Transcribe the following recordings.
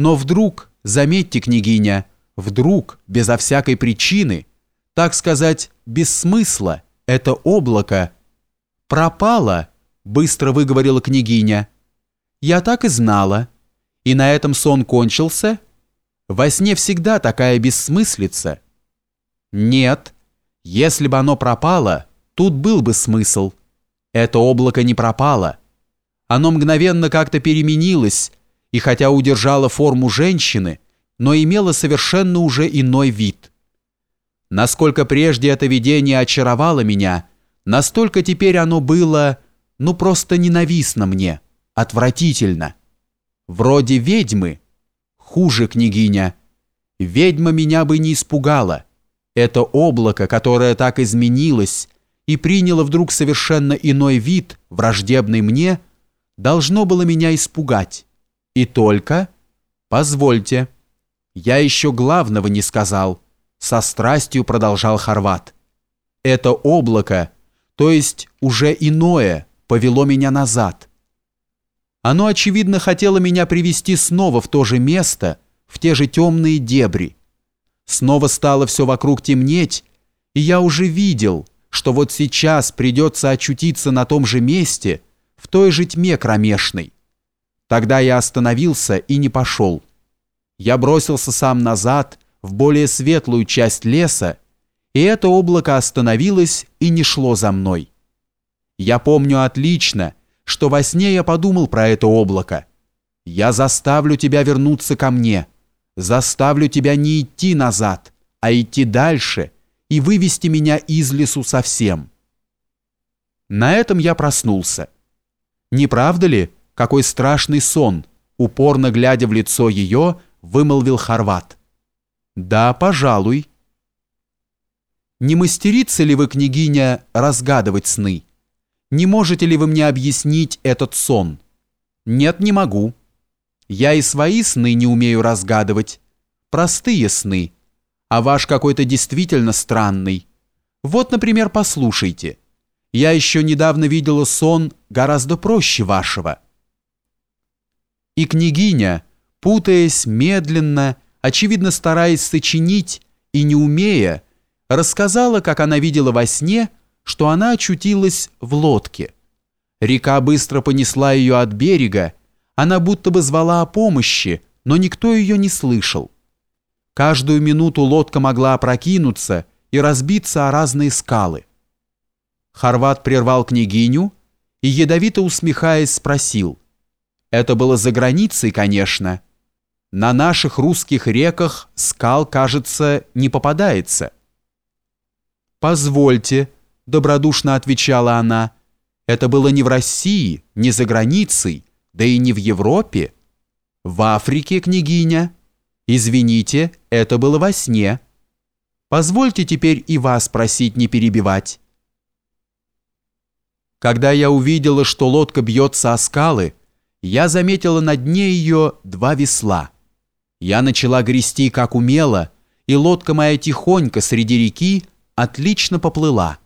Но вдруг, заметьте, княгиня, вдруг, безо всякой причины, так сказать, без смысла, это облако пропало, быстро выговорила княгиня. Я так и знала. И на этом сон кончился? Во сне всегда такая бессмыслица. Нет, если бы оно пропало, тут был бы смысл. Это облако не пропало. Оно мгновенно как-то переменилось, и хотя удержало форму женщины, но имело совершенно уже иной вид. Насколько прежде это видение очаровало меня, настолько теперь оно было, ну просто ненавистно мне, отвратительно. Вроде ведьмы. Хуже, княгиня. Ведьма меня бы не испугала. Это облако, которое так изменилось и приняло вдруг совершенно иной вид, враждебный мне, должно было меня испугать. И только... Позвольте. Я еще главного не сказал. Со страстью продолжал Хорват. Это облако, то есть уже иное, повело меня назад. Оно, очевидно, хотело меня привести снова в то же место, в те же темные дебри. Снова стало все вокруг темнеть, и я уже видел, что вот сейчас придется очутиться на том же месте, в той же тьме кромешной. Тогда я остановился и не пошел. Я бросился сам назад, в более светлую часть леса, и это облако остановилось и не шло за мной. Я помню отлично, что во сне я подумал про это облако. Я заставлю тебя вернуться ко мне, заставлю тебя не идти назад, а идти дальше и вывести меня из лесу совсем. На этом я проснулся. Не правда ли, какой страшный сон, упорно глядя в лицо ее, вымолвил Хорват. Да, пожалуй. Не мастерица ли вы, княгиня, разгадывать сны? Не можете ли вы мне объяснить этот сон? Нет, не могу. Я и свои сны не умею разгадывать. Простые сны. А ваш какой-то действительно странный. Вот, например, послушайте. Я еще недавно видела сон гораздо проще вашего. И княгиня, путаясь медленно, очевидно стараясь сочинить и не умея, рассказала, как она видела во сне, что она очутилась в лодке. Река быстро понесла ее от берега, она будто бы звала о помощи, но никто ее не слышал. Каждую минуту лодка могла опрокинуться и разбиться о разные скалы. Хорват прервал княгиню и, ядовито усмехаясь, спросил. «Это было за границей, конечно. На наших русских реках скал, кажется, не попадается». «Позвольте», — добродушно отвечала она, — «это было не в России, не за границей, да и не в Европе. В Африке, княгиня. Извините, это было во сне. Позвольте теперь и вас просить не перебивать». Когда я увидела, что лодка бьется о скалы, я заметила на дне ее два весла. Я начала грести как умела, и лодка моя тихонько среди реки отлично поплыла.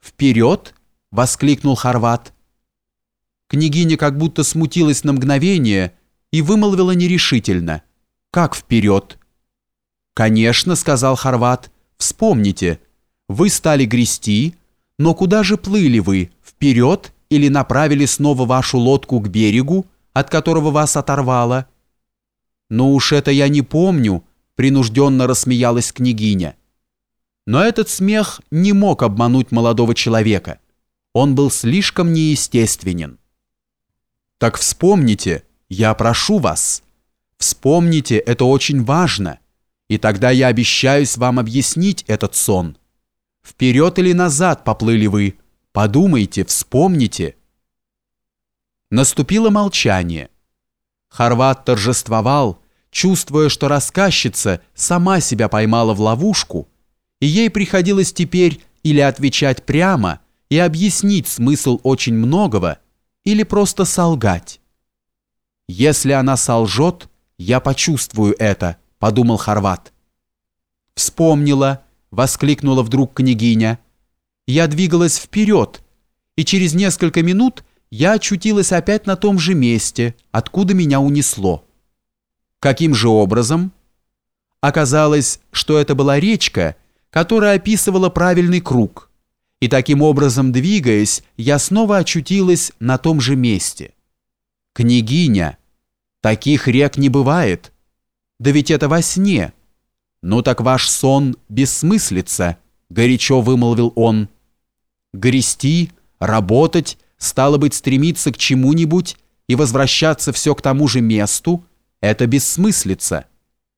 «Вперед!» — воскликнул Хорват. Княгиня как будто смутилась на мгновение и вымолвила нерешительно. «Как вперед?» «Конечно», — сказал Хорват, — «вспомните, вы стали грести, но куда же плыли вы, вперед или направили снова вашу лодку к берегу, от которого вас оторвало?» «Ну уж это я не помню», — принужденно рассмеялась княгиня. Но этот смех не мог обмануть молодого человека. Он был слишком неестественен. «Так вспомните, я прошу вас. Вспомните, это очень важно. И тогда я обещаюсь вам объяснить этот сон. Вперед или назад поплыли вы? Подумайте, вспомните». Наступило молчание. Хорват торжествовал, чувствуя, что рассказчица сама себя поймала в ловушку, и ей приходилось теперь или отвечать прямо и объяснить смысл очень многого, или просто солгать. «Если она солжет, я почувствую это», — подумал Хорват. «Вспомнила», — воскликнула вдруг княгиня. «Я двигалась вперед, и через несколько минут я очутилась опять на том же месте, откуда меня унесло». Каким же образом? Оказалось, что это была речка, которая описывала правильный круг. И таким образом, двигаясь, я снова очутилась на том же месте. Княгиня, таких рек не бывает. Да ведь это во сне. Ну так ваш сон бессмыслица, горячо вымолвил он. Грести, работать, стало быть, стремиться к чему-нибудь и возвращаться все к тому же месту – это бессмыслица.